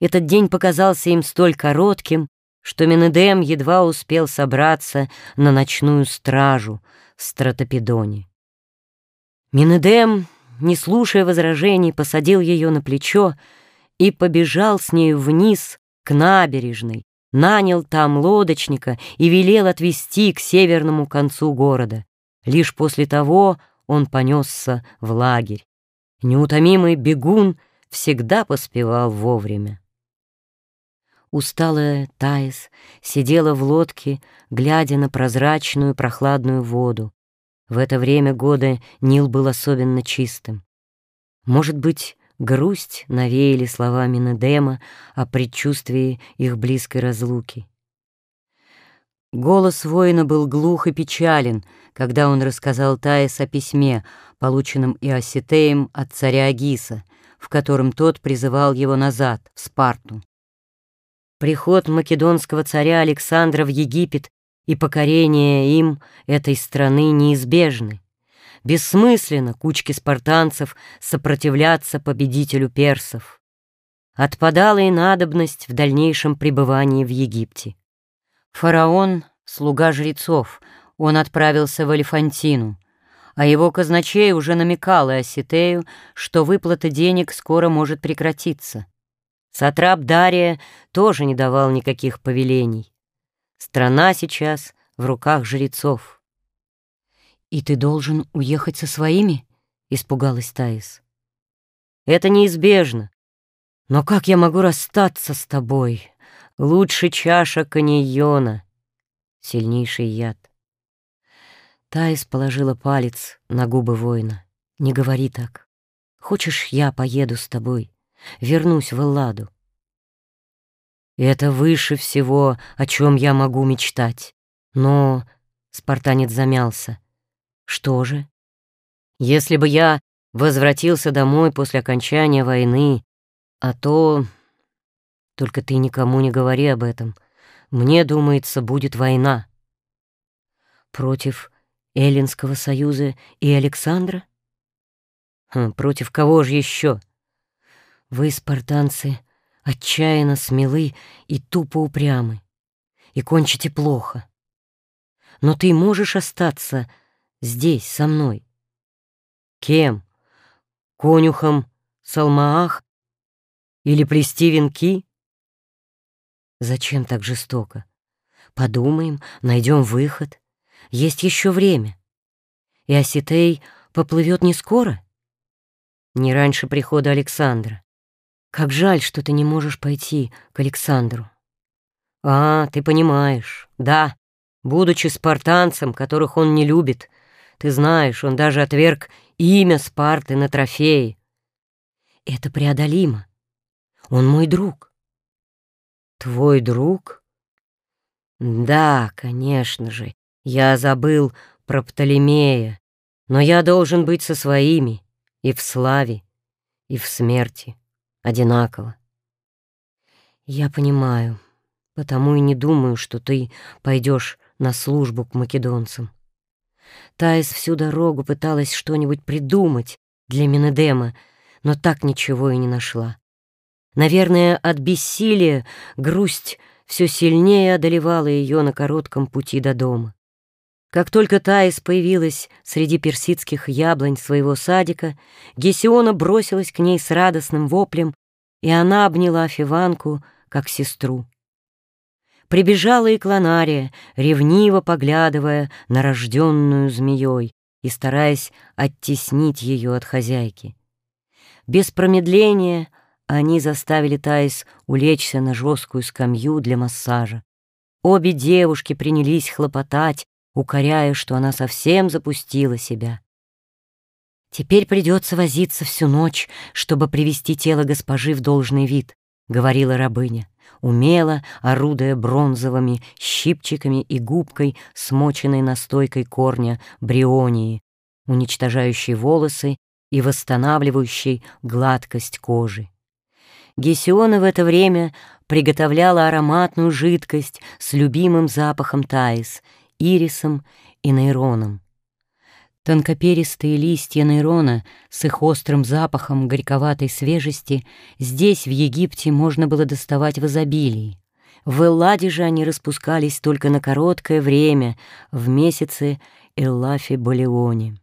Этот день показался им столь коротким, что Менедем едва успел собраться на ночную стражу в Стратопедоне. Менедем, не слушая возражений, посадил ее на плечо и побежал с нею вниз к набережной, нанял там лодочника и велел отвезти к северному концу города. Лишь после того он понесся в лагерь. Неутомимый бегун всегда поспевал вовремя. Усталая Таис сидела в лодке, глядя на прозрачную прохладную воду. В это время года Нил был особенно чистым. Может быть, грусть навеяли слова Минедема о предчувствии их близкой разлуки. Голос воина был глух и печален, когда он рассказал Таис о письме, полученном Иоситеем от царя Агиса, в котором тот призывал его назад, в Спарту. Приход македонского царя Александра в Египет и покорение им этой страны неизбежны. Бессмысленно кучке спартанцев сопротивляться победителю персов. Отпадала и надобность в дальнейшем пребывании в Египте. Фараон — слуга жрецов, он отправился в Алифантину, а его казначей уже намекал Иоситею, что выплата денег скоро может прекратиться. Сатрап Дария тоже не давал никаких повелений. Страна сейчас в руках жрецов. «И ты должен уехать со своими?» — испугалась Таис. «Это неизбежно. Но как я могу расстаться с тобой? Лучше чаша каньона. Сильнейший яд». Таис положила палец на губы воина. «Не говори так. Хочешь, я поеду с тобой?» Вернусь в Элладу. Это выше всего, о чем я могу мечтать. Но... Спартанец замялся. Что же? Если бы я возвратился домой после окончания войны, а то... Только ты никому не говори об этом. Мне, думается, будет война. Против Эллинского союза и Александра? Хм, против кого же еще? Вы, спартанцы, отчаянно смелы и тупо упрямы, и кончите плохо. Но ты можешь остаться здесь, со мной. Кем? Конюхом Салмаах? Или плести венки? Зачем так жестоко? Подумаем, найдем выход. Есть еще время. И Осетей поплывет не скоро? Не раньше прихода Александра. Как жаль, что ты не можешь пойти к Александру. А, ты понимаешь, да, будучи спартанцем, которых он не любит, ты знаешь, он даже отверг имя Спарты на трофеи. Это преодолимо. Он мой друг. Твой друг? Да, конечно же, я забыл про Птолемея, но я должен быть со своими и в славе, и в смерти одинаково. Я понимаю, потому и не думаю, что ты пойдешь на службу к македонцам. Таис всю дорогу пыталась что-нибудь придумать для Менедема, но так ничего и не нашла. Наверное, от бессилия грусть все сильнее одолевала ее на коротком пути до дома. Как только Таис появилась среди персидских яблонь своего садика, Гесиона бросилась к ней с радостным воплем, и она обняла Фиванку, как сестру. Прибежала и Клонария, ревниво поглядывая на рожденную змеей и стараясь оттеснить ее от хозяйки. Без промедления они заставили Таис улечься на жесткую скамью для массажа. Обе девушки принялись хлопотать, укоряя, что она совсем запустила себя. «Теперь придется возиться всю ночь, чтобы привести тело госпожи в должный вид», — говорила рабыня, умело орудуя бронзовыми щипчиками и губкой, смоченной настойкой корня брионии, уничтожающей волосы и восстанавливающей гладкость кожи. Гесиона в это время приготовляла ароматную жидкость с любимым запахом таис — ирисом и нейроном. Тонкоперистые листья нейрона с их острым запахом горьковатой свежести здесь, в Египте, можно было доставать в изобилии. В Элладе же они распускались только на короткое время, в месяце Эллафе-Балеоне.